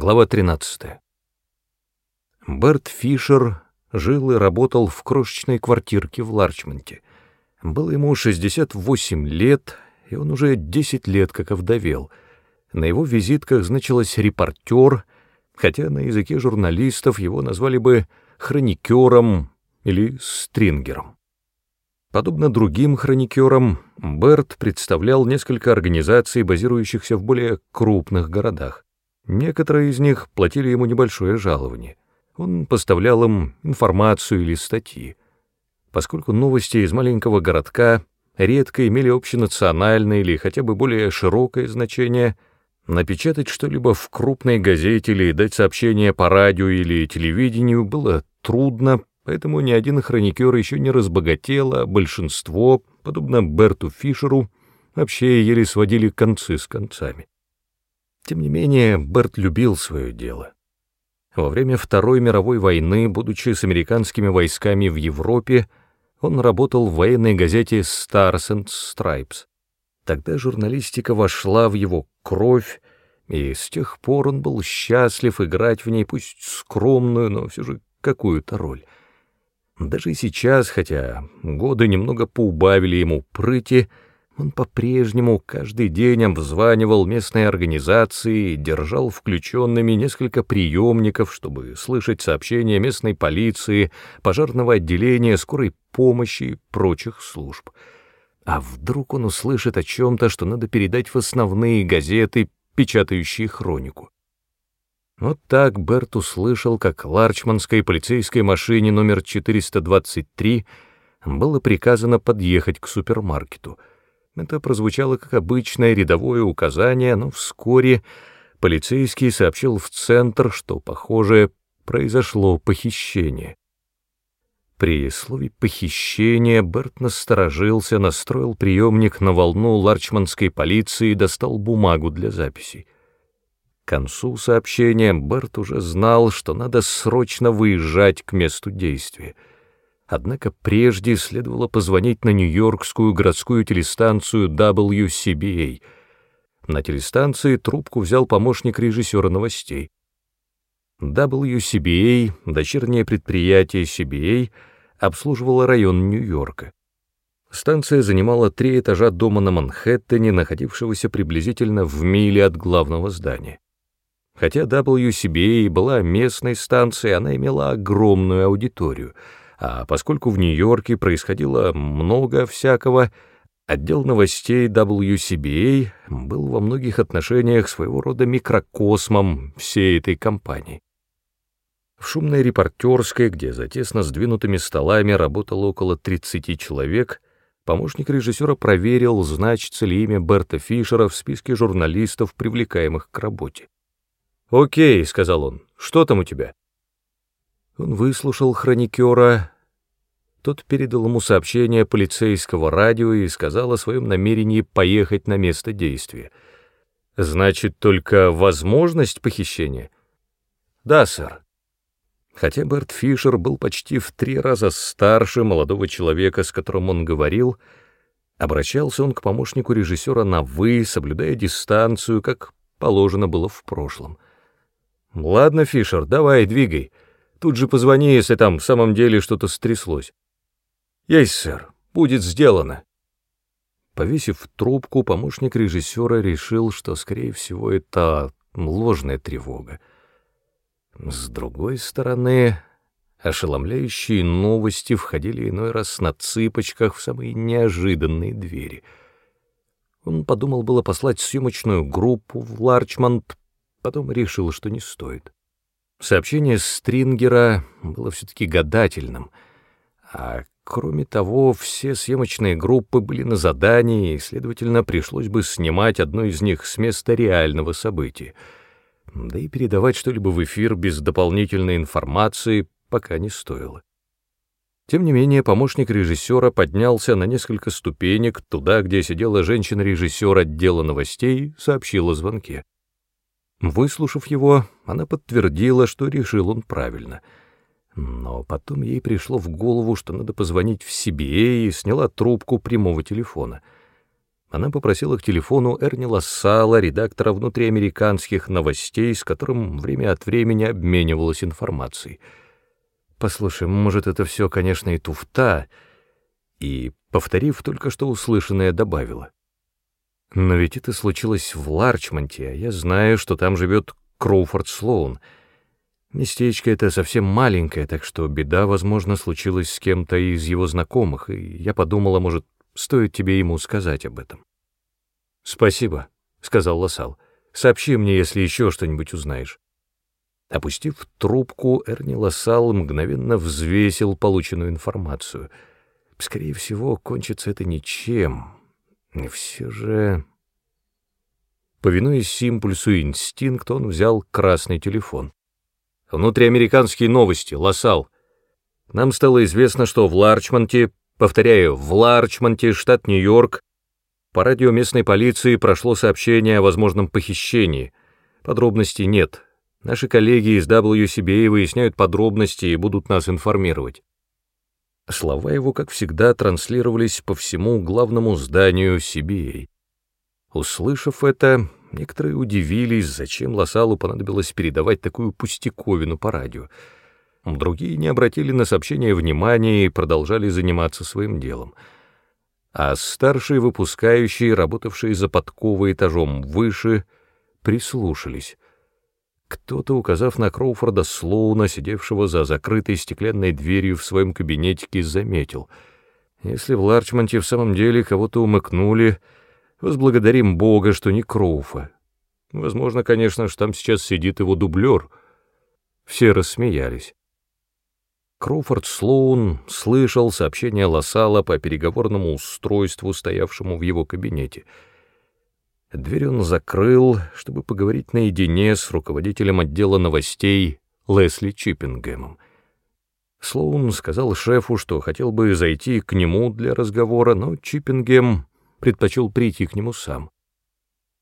Глава 13. Берт Фишер жил и работал в крошечной квартирке в Ларчмонте. Было ему 68 лет, и он уже 10 лет как овдовел. На его визитках значилось «репортер», хотя на языке журналистов его назвали бы хроникером или стрингером. Подобно другим хроникерам, Берт представлял несколько организаций, базирующихся в более крупных городах. Некоторые из них платили ему небольшое жалование. Он поставлял им информацию или статьи. Поскольку новости из маленького городка редко имели общенациональное или хотя бы более широкое значение, напечатать что-либо в крупной газете или дать сообщение по радио или телевидению было трудно, поэтому ни один хроникер еще не разбогател, а большинство, подобно Берту Фишеру, вообще еле сводили концы с концами. Тем не менее, Берт любил свое дело. Во время Второй мировой войны, будучи с американскими войсками в Европе, он работал в военной газете Stars and Stripes. Тогда журналистика вошла в его кровь, и с тех пор он был счастлив играть в ней, пусть скромную, но все же какую-то роль. Даже сейчас, хотя годы немного поубавили ему прыти, он по-прежнему каждый день обзванивал местные организации держал включенными несколько приемников, чтобы слышать сообщения местной полиции, пожарного отделения, скорой помощи и прочих служб. А вдруг он услышит о чем-то, что надо передать в основные газеты, печатающие хронику? Вот так Берт услышал, как ларчманской полицейской машине номер 423 было приказано подъехать к супермаркету — это прозвучало как обычное рядовое указание, но вскоре полицейский сообщил в центр, что, похоже, произошло похищение. При слове «похищение» Берт насторожился, настроил приемник на волну ларчманской полиции и достал бумагу для записей. К концу сообщения Берт уже знал, что надо срочно выезжать к месту действия — Однако прежде следовало позвонить на Нью-Йоркскую городскую телестанцию WCBA. На телестанции трубку взял помощник режиссера новостей. WCBA, дочернее предприятие CBA, обслуживало район Нью-Йорка. Станция занимала три этажа дома на Манхэттене, находившегося приблизительно в миле от главного здания. Хотя WCBA была местной станцией, она имела огромную аудиторию — а поскольку в Нью-Йорке происходило много всякого, отдел новостей WCBA был во многих отношениях своего рода микрокосмом всей этой компании. В шумной репортерской, где за тесно сдвинутыми столами работало около 30 человек, помощник режиссера проверил, значится ли имя Берта Фишера в списке журналистов, привлекаемых к работе. «Окей», — сказал он, — «что там у тебя?» Он выслушал хроникера. Тот передал ему сообщение полицейского радио и сказал о своем намерении поехать на место действия. «Значит, только возможность похищения?» «Да, сэр». Хотя Берт Фишер был почти в три раза старше молодого человека, с которым он говорил, обращался он к помощнику режиссера на «вы», соблюдая дистанцию, как положено было в прошлом. «Ладно, Фишер, давай, двигай». Тут же позвони, если там в самом деле что-то стряслось. Есть, сэр, будет сделано. Повесив трубку, помощник режиссера решил, что, скорее всего, это ложная тревога. С другой стороны, ошеломляющие новости входили иной раз на цыпочках в самые неожиданные двери. Он подумал было послать съемочную группу в Ларчмонт, потом решил, что не стоит. Сообщение Стрингера было все-таки гадательным, а кроме того, все съемочные группы были на задании, и, следовательно, пришлось бы снимать одну из них с места реального события. Да и передавать что-либо в эфир без дополнительной информации пока не стоило. Тем не менее, помощник режиссера поднялся на несколько ступенек туда, где сидела женщина-режиссер отдела новостей, сообщила о звонке. Выслушав его, она подтвердила, что решил он правильно. Но потом ей пришло в голову, что надо позвонить в себе, и сняла трубку прямого телефона. она попросила к телефону Эрни Лассала, редактора внутриамериканских новостей, с которым время от времени обменивалась информацией. «Послушай, может, это все, конечно, и туфта», и, повторив только что услышанное, добавила. «Но ведь это случилось в Ларчмонте, а я знаю, что там живет Кроуфорд Слоун. Местечко это совсем маленькое, так что беда, возможно, случилась с кем-то из его знакомых, и я подумала, может, стоит тебе ему сказать об этом». «Спасибо», — сказал Лосал. «Сообщи мне, если еще что-нибудь узнаешь». Опустив трубку, Эрни Лосал мгновенно взвесил полученную информацию — Скорее всего, кончится это ничем. И все же... Повинуясь импульсу инстинкта, он взял красный телефон. «Внутриамериканские новости, Лосал. Нам стало известно, что в Ларчмонте, повторяю, в Ларчмонте, штат Нью-Йорк, по радио местной полиции прошло сообщение о возможном похищении. Подробностей нет. Наши коллеги из WCBA выясняют подробности и будут нас информировать. Слова его, как всегда, транслировались по всему главному зданию CBA. Услышав это, некоторые удивились, зачем Лосалу понадобилось передавать такую пустяковину по радио. Другие не обратили на сообщение внимания и продолжали заниматься своим делом. А старшие выпускающие, работавшие за подковой этажом выше, прислушались. Кто-то, указав на Кроуфорда Слоуна, сидевшего за закрытой стеклянной дверью в своем кабинетике, заметил. Если в Ларчмонте в самом деле кого-то умыкнули, возблагодарим Бога, что не Кроуфа. Возможно, конечно, что там сейчас сидит его дублер. Все рассмеялись. Кроуфорд Слоун слышал сообщение Лосала по переговорному устройству, стоявшему в его кабинете — Дверь он закрыл, чтобы поговорить наедине с руководителем отдела новостей Лесли Чиппингемом. Слоун сказал шефу, что хотел бы зайти к нему для разговора, но Чиппингем предпочел прийти к нему сам.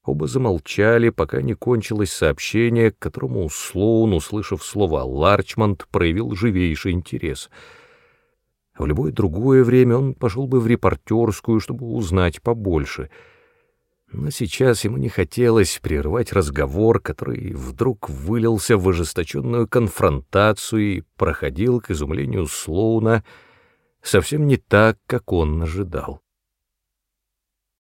Оба замолчали, пока не кончилось сообщение, к которому Слоун, услышав слово «Ларчмонт», проявил живейший интерес. В любое другое время он пошел бы в репортерскую, чтобы узнать побольше — но сейчас ему не хотелось прервать разговор, который вдруг вылился в ожесточенную конфронтацию и проходил, к изумлению Слоуна, совсем не так, как он ожидал.